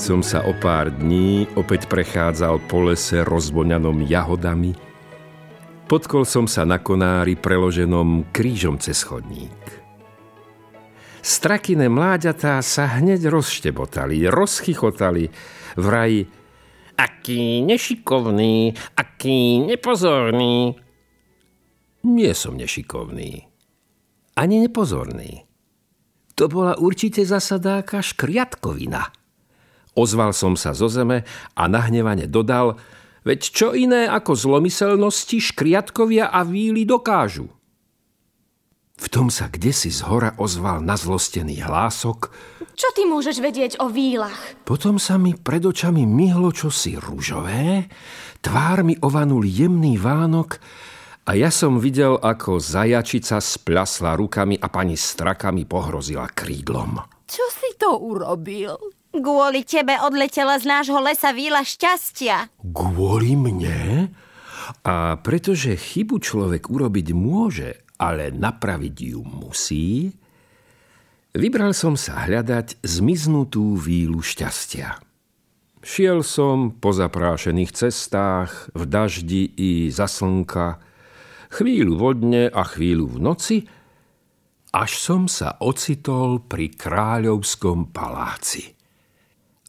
Som sa o pár dní opäť prechádzal po lese rozvoňanom jahodami, potkol som sa na konári preloženom krížom cez chodník. Strakine mláďatá sa hneď rozštebotali, rozchychotali, vraj aký nešikovný, aký nepozorný. Nie som nešikovný, ani nepozorný. To bola určite zasadáka škriatkovina – Ozval som sa zo zeme a nahnevane dodal, veď čo iné ako zlomyselnosti škriatkovia a víly dokážu. V tom sa kde si z hora ozval nazlostený hlások. Čo ty môžeš vedieť o vílach? Potom sa mi pred očami myhlo čosi rúžové, tvár mi ovanul jemný vánok a ja som videl, ako zajačica splasla rukami a pani strakami pohrozila krídlom. Čo si to urobil? Kvôli tebe odletela z nášho lesa víla šťastia. Kvôli mne? A pretože chybu človek urobiť môže, ale napraviť ju musí, vybral som sa hľadať zmiznutú vílu šťastia. Šiel som po zaprášených cestách, v daždi i za slnka, chvíľu vodne a chvíľu v noci, až som sa ocitol pri kráľovskom paláci.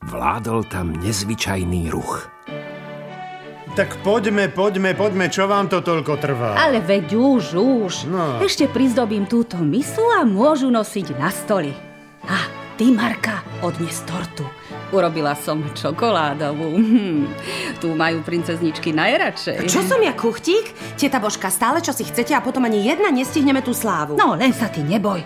Vládol tam nezvyčajný ruch. Tak poďme, poďme, poďme, čo vám to toľko trvá? Ale veď už, už. No. Ešte prizdobím túto misu a môžu nosiť na stoli. A ty, Marka, odnes tortu. Urobila som čokoládovú. Hm, tu majú princezničky najradšej. Čo som ja, kuchtík? Teta Božka, stále čo si chcete a potom ani jedna nestihneme tú slávu. No, len sa ty neboj.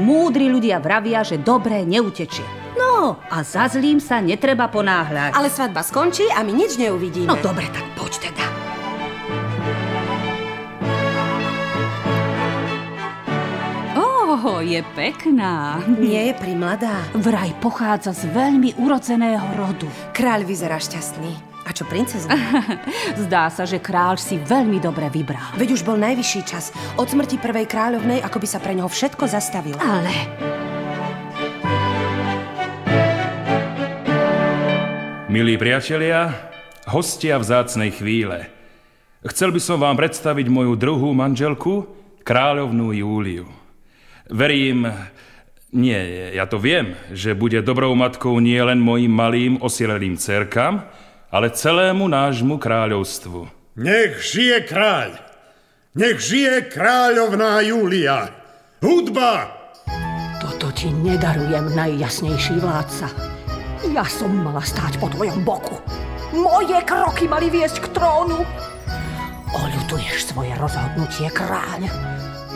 Múdri ľudia vravia, že dobré neutečie. No, a za zlým sa netreba ponáhľať. Ale svadba skončí a my nič neuvidíme. No dobre, tak poď teda. Oho, je pekná. Nie je primladá. Vraj pochádza z veľmi urodzeného rodu. Kráľ vyzerá šťastný. A čo princezna? Zdá sa, že kráľ si veľmi dobre vybral. Veď už bol najvyšší čas. Od smrti prvej kráľovnej, ako by sa pre ňoho všetko zastavilo. Ale Milí priatelia, hostia vzácnej chvíle. Chcel by som vám predstaviť moju druhú manželku, kráľovnú Júliu. Verím, nie, ja to viem, že bude dobrou matkou nie len mojim malým osielelým cerkam, ale celému nášmu kráľovstvu. Nech žije kráľ! Nech žije kráľovná Júlia! Hudba! Toto ti nedarujem, najjasnejší vládca. Ja som mala stáť po tvojom boku. Moje kroky mali viesť k trónu. Oľutuješ svoje rozhodnutie, kráľ.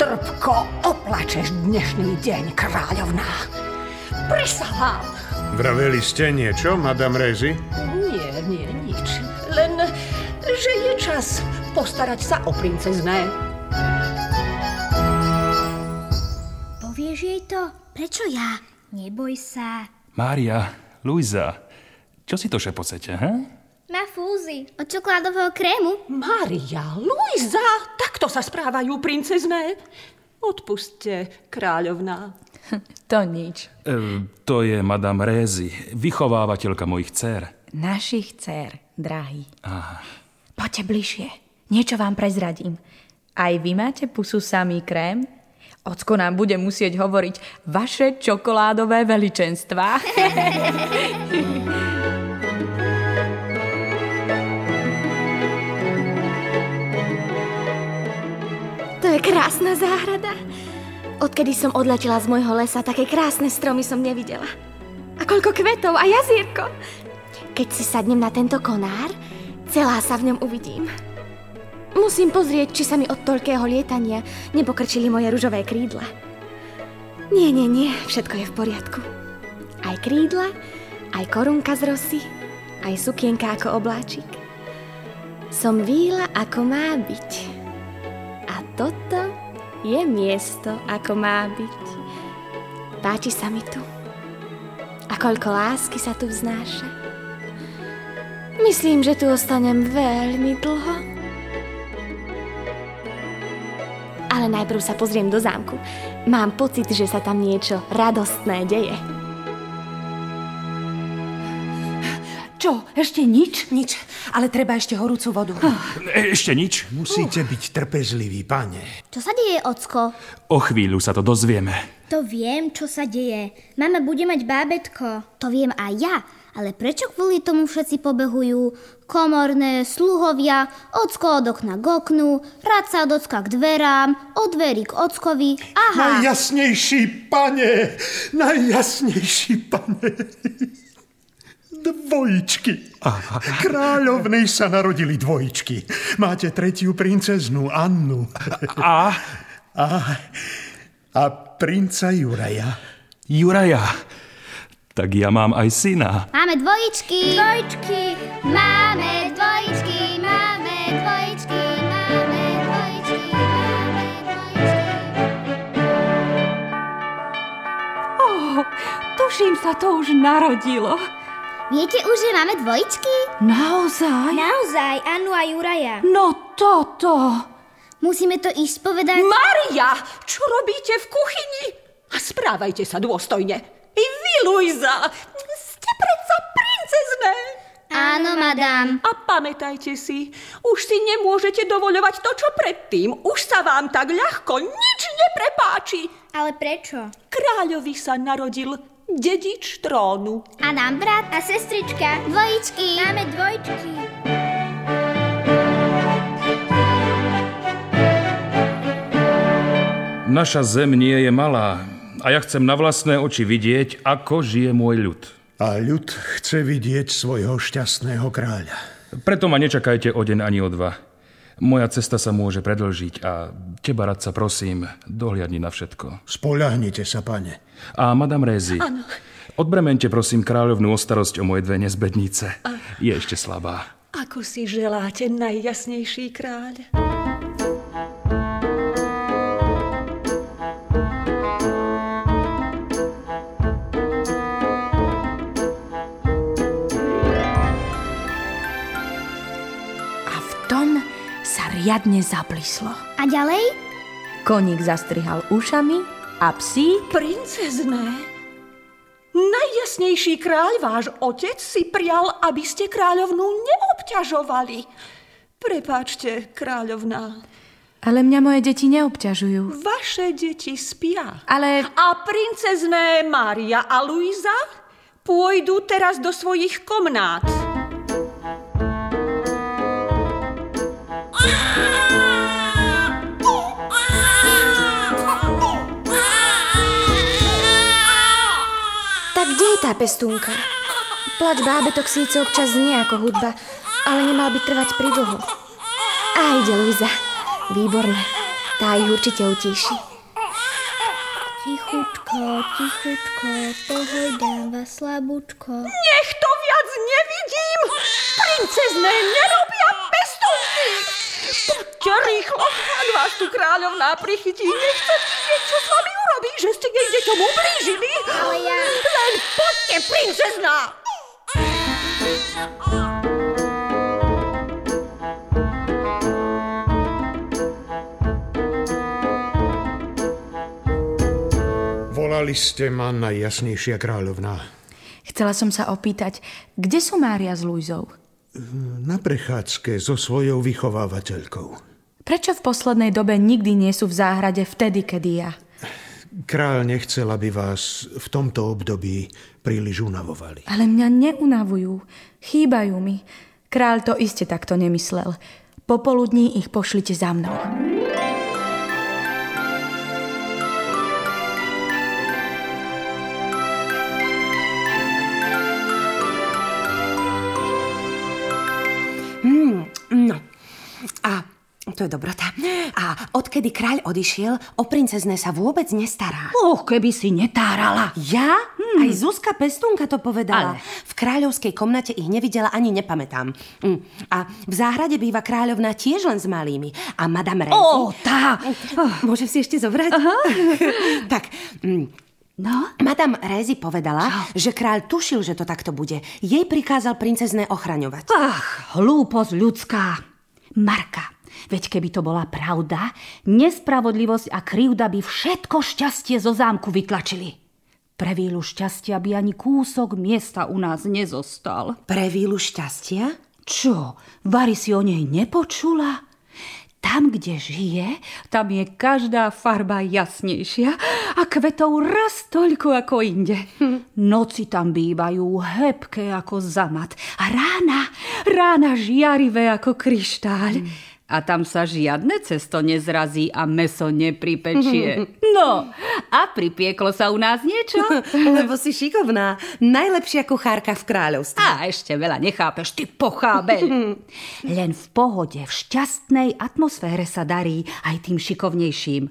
Trpko oplačeš dnešný deň, kráľovná. Prisahám. Vraveli ste niečo, madame Rezi? Nie, nie, nič. Len, že je čas postarať sa o princezné. Povieš jej to? Prečo ja? Neboj sa. Mária, Luisa, čo si to šepocete, he? Na fúzi od čokoládového krému. Maria, Luisa, takto sa správajú princezné. Odpuste, kráľovná. To nič. E, to je madame Rézy, vychovávateľka mojich dcer. Našich dcer, drahý. Aha. Poďte bližšie. Niečo vám prezradím. Aj vy máte pusu samý krém? Ocko nám bude musieť hovoriť vaše čokoládové veličenstva. To je krásna záhrada. Odkedy som odletela z môjho lesa, také krásne stromy som nevidela. A koľko kvetov a jazírko. Keď si sadnem na tento konár, celá sa v ňom uvidím. Musím pozrieť, či sa mi od toľkého lietania nepokrčili moje ružové krídla. Nie, nie, nie, všetko je v poriadku. Aj krídla, aj korunka z rosy, aj sukienka ako obláčik. Som víla, ako má byť. A toto je miesto, ako má byť. Páči sa mi tu. A koľko lásky sa tu vznáša. Myslím, že tu ostanem veľmi dlho. Najprv sa pozriem do zámku. Mám pocit, že sa tam niečo radostné deje. Čo, ešte nič? Nič, ale treba ešte horúcu vodu. E, Ešte nič. Musíte byť trpezliví, pane. Čo sa deje, ocko? O chvíľu sa to dozvieme. To viem, čo sa deje. Mama bude mať bábetko. To viem aj ja. Ale prečo kvôli tomu všetci pobehujú? Komorné, sluhovia, ocko od okna k oknu, radca od ocka k dverám, od dverí k ockovi. Aha, Najjasnejší pane! Najjasnejší pane! Dvojičky. Kráľovnej sa narodili dvojičky. Máte tretiu princeznú Annu. A A, a princa Juraja. Juraja. Tak ja mám aj syna. máme dvojičky. Dvojičky. Máme dvojičky, máme dvojičky, máme dvojičky, máme dvojičky. Oh, tuším sa to už narodilo. Viete už, že máme dvojičky? Naozaj? Naozaj, Anu a Juraja. No toto. Musíme to ísť povedať... Maria, čo robíte v kuchyni? A správajte sa dôstojne. Luisa, ste predsa princezné. Áno, madám. A pamätajte si, už si nemôžete dovoľovať to, čo predtým. Už sa vám tak ľahko nič neprepáči. Ale prečo? Kráľovi sa narodil dedič trónu. A nám brat a sestrička. Dvojičky. Máme dvojičky. Naša zem nie je malá a ja chcem na vlastné oči vidieť, ako žije môj ľud. A ľud chce vidieť svojho šťastného kráľa. Preto ma nečakajte o deň ani o dva. Moja cesta sa môže predlžiť a teba, radca, prosím, dohliadni na všetko. Spoľahnite sa, pane. A madam Rézy, odbremente prosím kráľovnú o starosť o moje dve nezbednice. Je ešte slabá. Ako si želáte, najjasnejší kráľ? Riadne zablislo. A ďalej? Koník zastrihal ušami a psí Princezné? Najjasnejší kráľ, váš otec, si prial, aby ste kráľovnú neobťažovali. Prepáčte, kráľovná. Ale mňa moje deti neobťažujú. Vaše deti spia. Ale A princezné Mária a Luisa pôjdu teraz do svojich komnát. Tá pestúnka? Plač bábetok síce občas znie ako hudba, ale nemal by trvať pridlho. A ide Luisa. Výborné. Tá ich určite utíši. Tichučko, tichučko, pohojdám vás slabúčko. Nech to viac nevidím! Princezné pestúnky! Poďte rýchlo, ak vás tu kráľovná prichytí. Nechce vidieť, čo s vami urobí, že ste jej deťom ublížili. Ale ja... Len poďte, princezná! Volali ste ma najjasnejšia kráľovná. chcela som sa opýtať, kde sú Mária s Luizou? Na prechádzke so svojou vychovávateľkou. Prečo v poslednej dobe nikdy nie sú v záhrade vtedy, kedy ja? Kráľ nechcel, aby vás v tomto období príliš unavovali. Ale mňa neunavujú. Chýbajú mi. Kráľ to iste takto nemyslel. Popoludní ich pošlite za mnou. To je dobrota. A odkedy kráľ odišiel, o princezné sa vôbec nestará. Och, keby si netárala. Ja? Hmm. Aj Zuzka Pestunka to povedala. Ale. V kráľovskej komnate ich nevidela ani nepamätám. Mm. A v záhrade býva kráľovná tiež len s malými. A madame Rézy... Ó, tá. Môžem si ešte zobrať? tak, mm, No? Madame Rézy povedala, že kráľ tušil, že to takto bude. Jej prikázal princezné ochraňovať. Ach, hlúposť ľudská. Marka, veď keby to bola pravda, nespravodlivosť a krivda by všetko šťastie zo zámku vytlačili. Pre vílu šťastia by ani kúsok miesta u nás nezostal. Pre vílu šťastia? Čo, Vary si o nej nepočula? Tam, kde žije, tam je každá farba jasnejšia a kvetov raz toľko ako inde. Noci tam bývajú hebké ako zamat a rána, rána žiarivé ako kryštáľ. A tam sa žiadne cesto nezrazí a meso nepripečie. No, a pripieklo sa u nás niečo? Lebo si šikovná. Najlepšia kuchárka v kráľovstve. A ešte veľa nechápeš, ty pochábeľ. Len v pohode, v šťastnej atmosfére sa darí aj tým šikovnejším.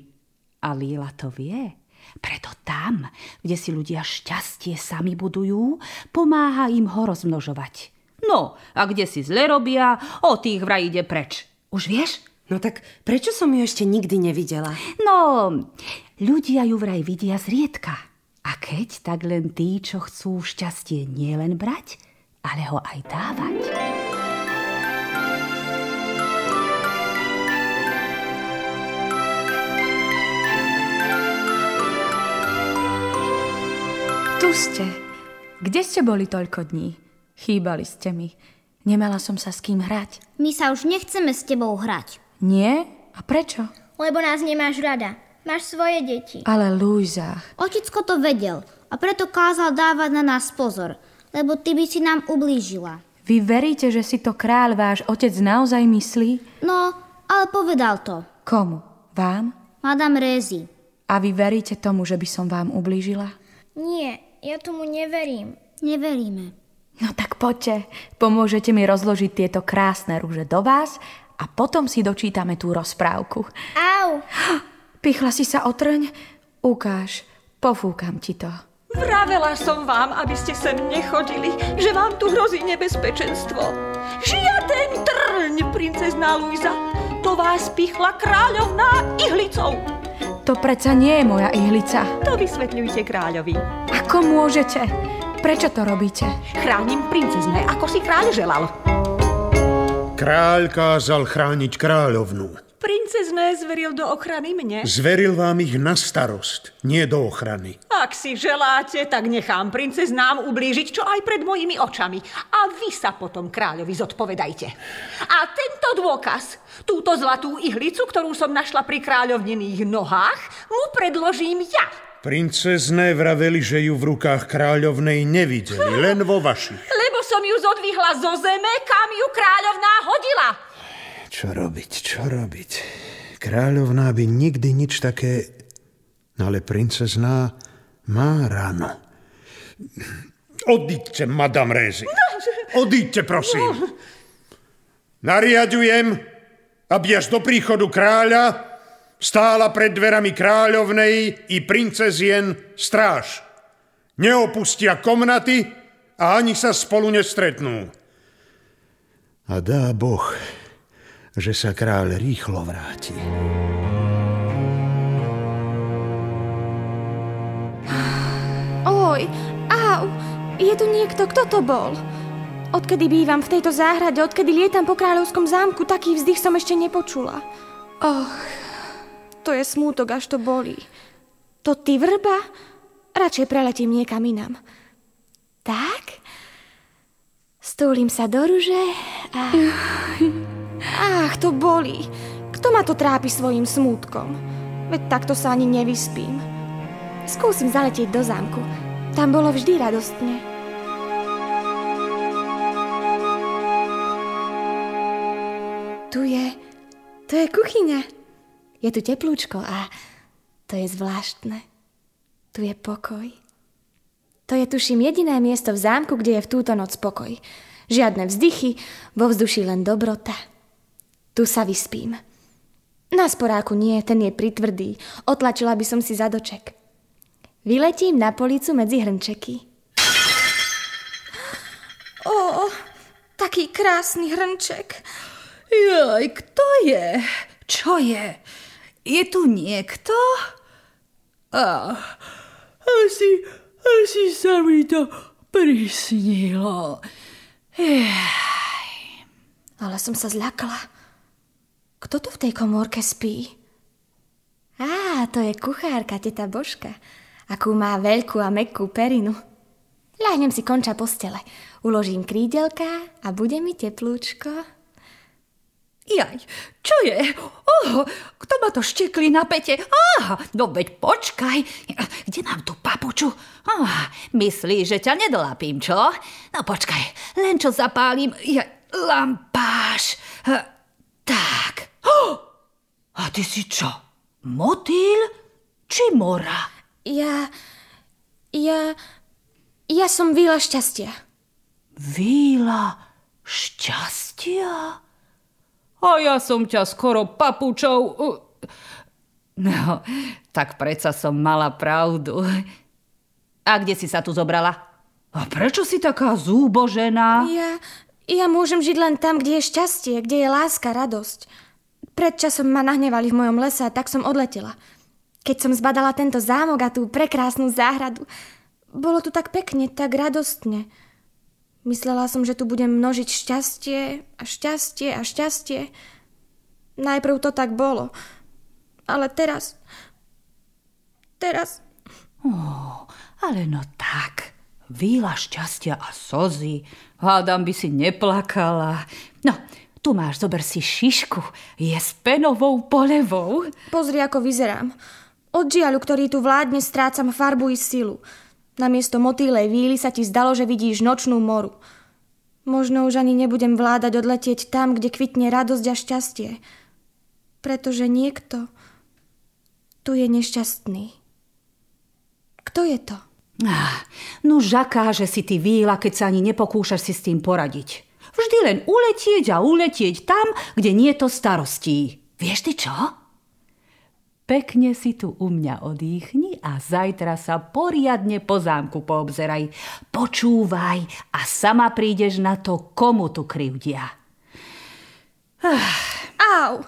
A Líla to vie. Preto tam, kde si ľudia šťastie sami budujú, pomáha im ho rozmnožovať. No, a kde si zle robia, o tých vraj ide preč. Už vieš? No tak prečo som ju ešte nikdy nevidela? No, ľudia ju vraj vidia zriedka. A keď, tak len tí, čo chcú šťastie nielen brať, ale ho aj dávať. Tu ste. Kde ste boli toľko dní? Chýbali ste mi. Nemala som sa s kým hrať. My sa už nechceme s tebou hrať. Nie? A prečo? Lebo nás nemáš rada. Máš svoje deti. Ale Luisa... Otecko to vedel a preto kázal dávať na nás pozor, lebo ty by si nám ublížila. Vy veríte, že si to kráľ váš otec naozaj myslí? No, ale povedal to. Komu? Vám? Madame Rézy. A vy veríte tomu, že by som vám ublížila? Nie, ja tomu neverím. Neveríme. No tak poďte, pomôžete mi rozložiť tieto krásne rúže do vás a potom si dočítame tú rozprávku. Au! Pichla si sa o trň? Ukáž, pofúkam ti to. Vravela som vám, aby ste sem nechodili, že vám tu hrozí nebezpečenstvo. Žiaden trň, princezná Luisa. To vás pichla kráľovná ihlicou. To predsa nie je moja ihlica. To vysvetľujte kráľovi. Ako môžete? Prečo to robíte? Chránim princezné, ako si kráľ želal. Kráľ kázal chrániť kráľovnú. Princezné zveril do ochrany mne. Zveril vám ich na starost, nie do ochrany. Ak si želáte, tak nechám princeznám ublížiť, čo aj pred mojimi očami. A vy sa potom kráľovi zodpovedajte. A tento dôkaz, túto zlatú ihlicu, ktorú som našla pri kráľovnených nohách, mu predložím ja. Princezné vraveli, že ju v rukách kráľovnej nevideli, len vo vašich. Lebo som ju zodvihla zo zeme, kam ju kráľovná hodila. Čo robiť, čo robiť? Kráľovná by nikdy nič také... No ale princezná má ráno. Odíďte, madame Rézy. Odíďte, prosím. Nariadujem, aby až do príchodu kráľa stála pred dverami kráľovnej i princezien stráž. Neopustia komnaty a ani sa spolu nestretnú. A dá Boh, že sa kráľ rýchlo vráti. Oj, au, je tu niekto, kto to bol? Odkedy bývam v tejto záhrade, odkedy lietam po kráľovskom zámku, taký vzdych som ešte nepočula. Och, to je smútok, až to bolí. To ty vrba? Radšej preletím niekam inam. Tak? Stúlim sa do ruže a... Ach, to bolí. Kto ma to trápi svojim smútkom? Veď takto sa ani nevyspím. Skúsim zaletieť do zámku. Tam bolo vždy radostne. Tu je... To je kuchyňa. Je tu teplúčko a to je zvláštne. Tu je pokoj. To je tuším jediné miesto v zámku, kde je v túto noc pokoj. Žiadne vzdychy, vo vzduši len dobrota. Tu sa vyspím. Na sporáku nie, ten je pritvrdý. Otlačila by som si zadoček. Vyletím na policu medzi hrnčeky. Ó, taký krásny hrnček. Jaj, kto je? Čo je? Je tu niekto? Ah, asi, asi sa mi to prisnilo. Ej. Ale som sa zľakla. Kto tu v tej komórke spí? Á, to je kuchárka, teta Božka. Akú má veľkú a mekú perinu. Ľahnem si konča postele. Uložím krídelka a bude mi teplúčko. Jaj, čo je? Oh, kto ma to štekli na pete? Ah, no veď počkaj. Kde nám tu papuču? Ah, myslíš, že ťa nedolapím, čo? No počkaj, len čo zapálim. Jaj, lampáš. Ha, tak. Oh, a ty si čo? Motýl či mora? Ja... Ja... Ja som víla šťastia. Víla šťastia? A ja som ťa skoro papučou... No, tak predsa som mala pravdu. A kde si sa tu zobrala? A prečo si taká zúbožená? Ja, ja môžem žiť len tam, kde je šťastie, kde je láska, radosť. Pred časom ma nahnevali v mojom lese a tak som odletela. Keď som zbadala tento zámok a tú prekrásnu záhradu, bolo tu tak pekne, tak radostne. Myslela som, že tu budem množiť šťastie a šťastie a šťastie. Najprv to tak bolo. Ale teraz... Teraz... Oh, ale no tak. Víla šťastia a sozy. Hádam by si neplakala. No, tu máš, zober si šišku. Je s penovou polevou. Pozri, ako vyzerám. Od žiaľu, ktorý tu vládne, strácam farbu i silu. Namiesto motýlej víly sa ti zdalo, že vidíš nočnú moru. Možno už ani nebudem vládať odletieť tam, kde kvitne radosť a šťastie. Pretože niekto tu je nešťastný. Kto je to? Ah, no žaká, si ty víla, keď sa ani nepokúšaš si s tým poradiť. Vždy len uletieť a uletieť tam, kde nie je to starostí. Vieš ty čo? Pekne si tu u mňa odýchni a zajtra sa poriadne po zámku poobzeraj. Počúvaj a sama prídeš na to, komu tu krivdia. Au,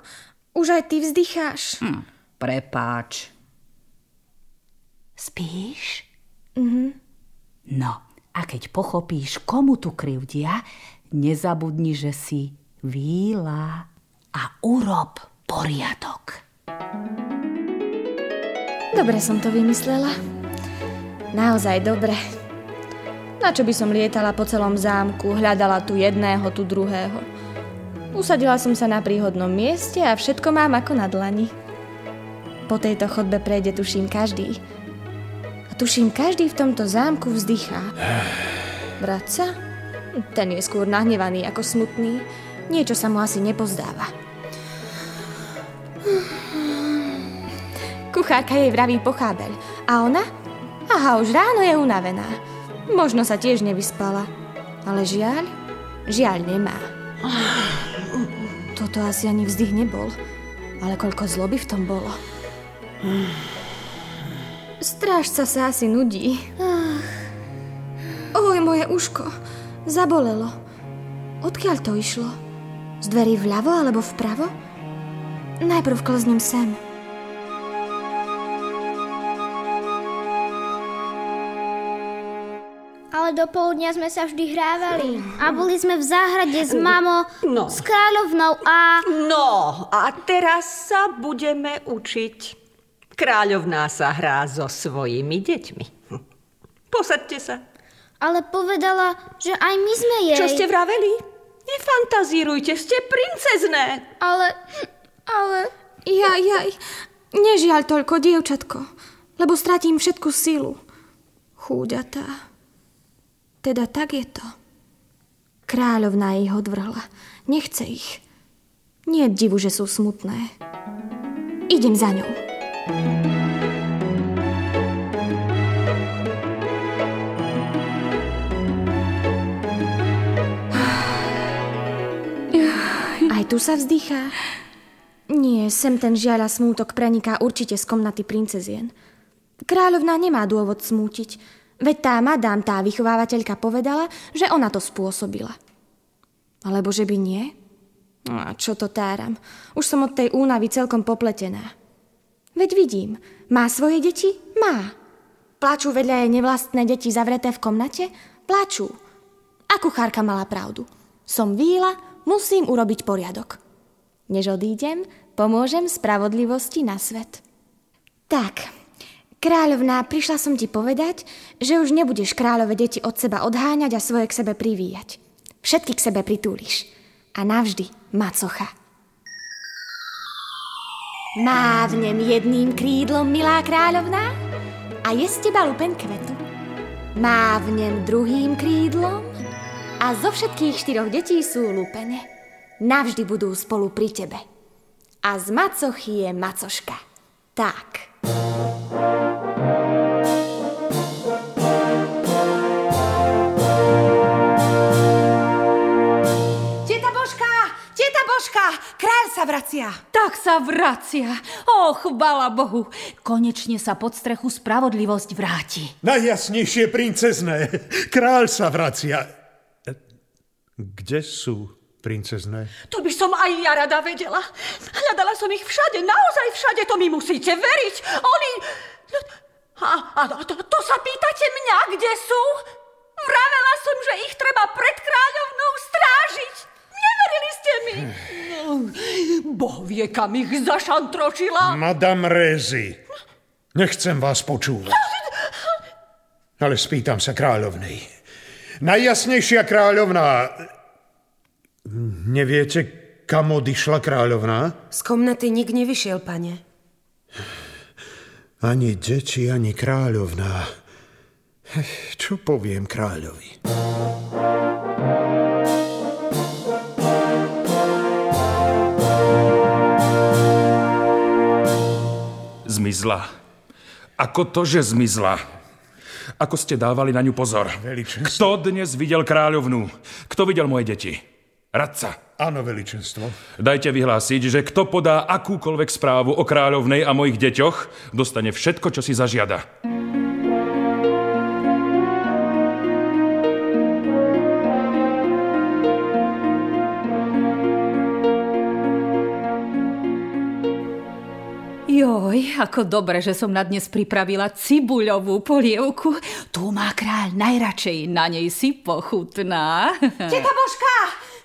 už aj ty vzdycháš. Hm, prepáč. Spíš? Mhm. No, a keď pochopíš, komu tu krivdia, nezabudni, že si víla a urob poriadok. Dobre som to vymyslela. Naozaj dobre. Na čo by som lietala po celom zámku, hľadala tu jedného, tu druhého. Usadila som sa na príhodnom mieste a všetko mám ako na dlani. Po tejto chodbe prejde tuším každý. A tuším každý v tomto zámku vzdychá. Bratca? Ten je skôr nahnevaný ako smutný. Niečo sa mu asi nepozdáva. Kuchárka jej vraví pochábeľ. A ona? Aha, už ráno je unavená. Možno sa tiež nevyspala. Ale žiaľ, žiaľ nemá. Toto asi ani vzdych nebol. Ale koľko zloby v tom bolo. Strážca sa asi nudí. Oj, moje uško. Zabolelo. Odkiaľ to išlo? Z dverí vľavo alebo vpravo? Najprv klznem sem. Ale do poludnia sme sa vždy hrávali. A boli sme v záhrade s mamo, No. s kráľovnou a... No, a teraz sa budeme učiť. Kráľovná sa hrá so svojimi deťmi. Posaďte sa. Ale povedala, že aj my sme jej. Čo ste vraveli? Nefantazírujte, ste princezné. Ale, ale, jaj, jaj, nežiaľ toľko, dievčatko, lebo stratím všetku silu. Chúďatá. Teda tak je to. Kráľovná ich odvrhla. Nechce ich. Nie divu, že sú smutné. Idem za ňou. Aj tu sa vzdychá. Nie, sem ten žiaľ a smútok preniká určite z komnaty princezien. Kráľovná nemá dôvod smútiť, veď tá madám, tá vychovávateľka povedala, že ona to spôsobila. Alebo že by nie? A čo to táram? Už som od tej únavy celkom popletená. Veď vidím, má svoje deti? Má. Plačú vedľa jej nevlastné deti zavreté v komnate? Plačú. A kuchárka mala pravdu. Som víla, musím urobiť poriadok. Než odídem, pomôžem spravodlivosti na svet. Tak, Kráľovná, prišla som ti povedať, že už nebudeš kráľové deti od seba odháňať a svoje k sebe privíjať. Všetky k sebe pritúliš. A navždy, macocha. Mávnem jedným krídlom, milá kráľovná, a je z teba lupen kvetu. Mávnem druhým krídlom a zo všetkých štyroch detí sú lúpene. Navždy budú spolu pri tebe. A z macochy je macoška. Tak. Teta Kráľ sa vracia! Tak sa vracia. O, chvala Bohu. Konečne sa pod strechu spravodlivosť vráti. Najjasnejšie princezné. Kráľ sa vracia. E, Kde sú princezné? To by som aj ja rada vedela. Hľadala som ich všade, naozaj všade, to mi musíte veriť. Oni... A, a to, to sa pýtate mňa, kde sú? Vravela som, že ich treba pred kráľovnou strážiť. Neverili ste mi. Boh vie, kam ich zašantročila. Madame Rézy, nechcem vás počúvať. Ale spýtam sa kráľovnej. Najjasnejšia kráľovná... Neviete, kam odišla kráľovná? Z komnaty nik nevyšiel, pane. Ani deti, ani kráľovná. Čo poviem kráľovi? Zmizla. Ako to, že zmizla? Ako ste dávali na ňu pozor? Veličenstvo. Kto dnes videl kráľovnú? Kto videl moje deti? Radca. Áno, veličenstvo. Dajte vyhlásiť, že kto podá akúkoľvek správu o kráľovnej a mojich deťoch, dostane všetko, čo si zažiada. Joj, ako dobre, že som na dnes pripravila cibuľovú polievku. Tu má kráľ najradšej, na nej si pochutná. Teta Božka!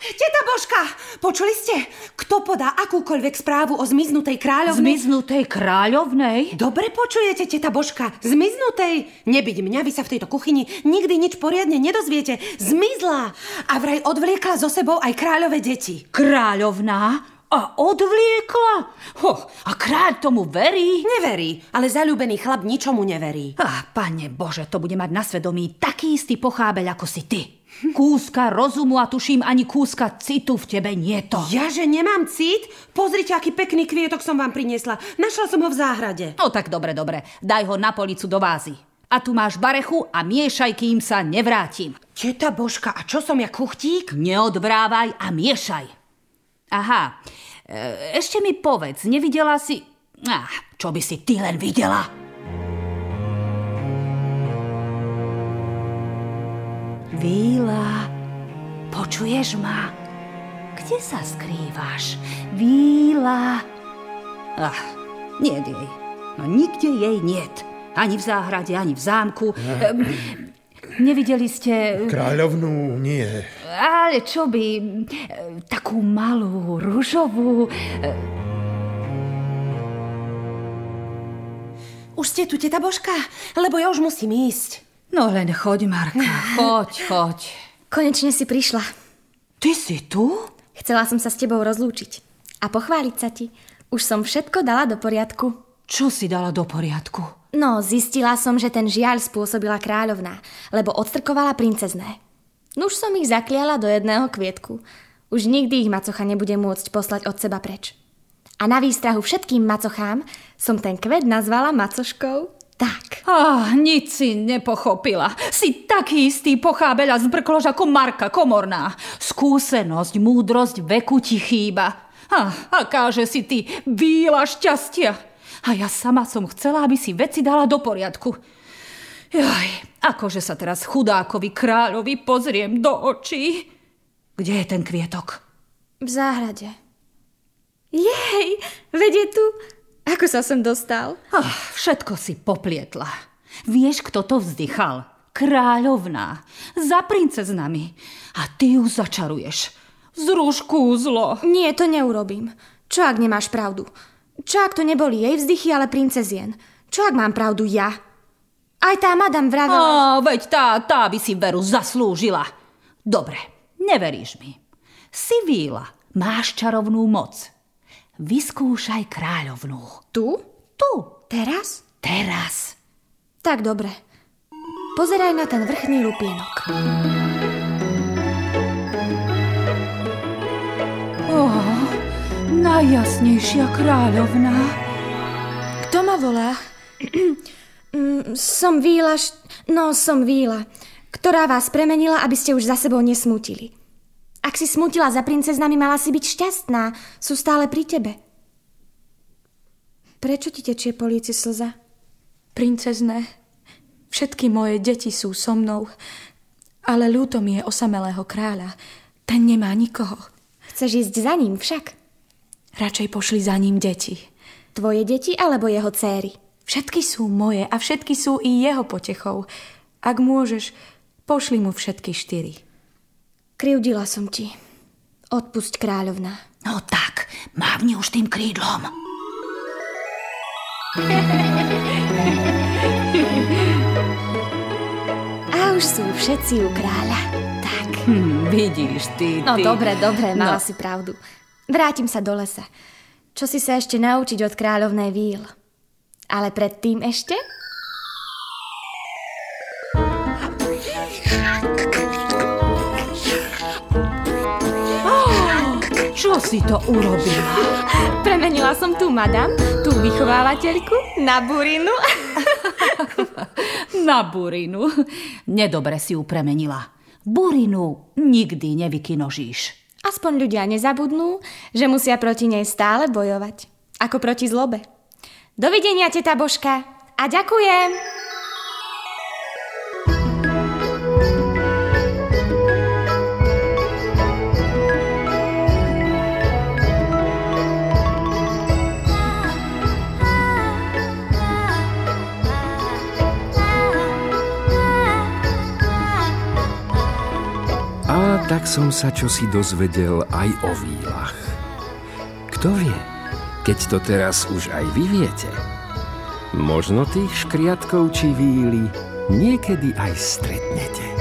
Teta Božka! Počuli ste? Kto podá akúkoľvek správu o zmiznutej kráľovnej? Zmiznutej kráľovnej? Dobre počujete, teta Božka. Zmiznutej. Nebyť mňa, vy sa v tejto kuchyni nikdy nič poriadne nedozviete. Zmizla. A vraj odvliekla zo sebou aj kráľové deti. Kráľovná? A odvliekla? Ho, a kráľ tomu verí? Neverí, ale zalúbený chlap ničomu neverí. Á, pane Bože, to bude mať na svedomí taký istý pochábeľ ako si ty. Kúska rozumu a tuším ani kúska citu v tebe nie to. Ja, že nemám cít? Pozrite, aký pekný kvietok som vám priniesla. Našla som ho v záhrade. No tak dobre, dobre. Daj ho na policu do vázy. A tu máš barechu a miešaj, kým sa nevrátim. Teta Božka, a čo som ja kuchtík? Neodvrávaj a miešaj. Aha, e, ešte mi povedz, nevidela si... Ah, čo by si ty len videla? Víla, počuješ ma? Kde sa skrývaš? Víla. Ach, nie jej. No nikde jej niet. Ani v záhrade, ani v zámku. Ehm, Nevideli ste... Kráľovnú nie. Ale čo by... e, Takú malú, rúžovú... e, Už ste tu, teta Božka? Lebo ja už musím ísť. No len choď, Marka, choď, choď. Konečne si prišla. Ty si tu? Chcela som sa s tebou rozlúčiť a pochváliť sa ti. Už som všetko dala do poriadku. Čo si dala do poriadku? No, zistila som, že ten žiaľ spôsobila kráľovná, lebo odstrkovala princezné. Nuž som ich zakliala do jedného kvietku. Už nikdy ich macocha nebude môcť poslať od seba preč. A na výstrahu všetkým macochám som ten kvet nazvala macoškou. Tak. Ah, nič si nepochopila. Si taký istý pochábeľ a zbrklož ako Marka Komorná. Skúsenosť, múdrosť veku ti chýba. Ah, akáže si ty víla šťastia. A ja sama som chcela, aby si veci dala do poriadku. Jaj, akože sa teraz chudákovi kráľovi pozriem do očí. Kde je ten kvietok? V záhrade. Jej, vedie tu. Ako sa sem dostal? Ah, všetko si poplietla. Vieš, kto to vzdychal? Kráľovná. Za princeznami. A ty ju začaruješ. Zruš kúzlo. Nie, to neurobím. Čo ak nemáš pravdu? Čo ak to neboli jej vzdychy, ale princezien? Čo ak mám pravdu ja? Aj tá madam vravela... Á, veď tá, tá by si veru zaslúžila. Dobre, neveríš mi. Si víla, máš čarovnú moc. Vyskúšaj kráľovnú. Tu? Tu, Teraz? teraz. Tak dobre. Pozeraj na ten vrchný lupienok. Oh, najjasnejšia kráľovná. Kto ma volá? Som Víla, no som Víla, ktorá vás premenila, aby ste už za sebou nesmutili. Ak si smutila za princeznami, mala si byť šťastná. Sú stále pri tebe. Prečo ti tečie po líci slza? Princezné, všetky moje deti sú so mnou, ale ľúto mi je osamelého kráľa. Ten nemá nikoho. Chceš ísť za ním však? Radšej pošli za ním deti. Tvoje deti alebo jeho céry? Všetky sú moje a všetky sú i jeho potechou. Ak môžeš, pošli mu všetky štyri. Kryvdila som ti. Odpusť kráľovná. No tak, mávni už tým krídlom. A už sú všetci u kráľa. Tak. Hm, vidíš, ty, No ty. dobre, dobre, mala No. si pravdu. Vrátim sa do lesa. Čo si sa ešte naučiť od kráľovnej víl. Ale predtým ešte? Čo si to urobila? Premenila som tú madam, tú vychovávateľku, na burinu. Na burinu. Nedobre si ju premenila. Burinu nikdy nevykinožíš. Aspoň ľudia nezabudnú, že musia proti nej stále bojovať. Ako proti zlobe. Dovidenia, teta Božka. A ďakujem. Som sa čosi dozvedel aj o vílach. Kto vie, keď to teraz už aj vy viete. Možno tých škriatkov či víly niekedy aj stretnete.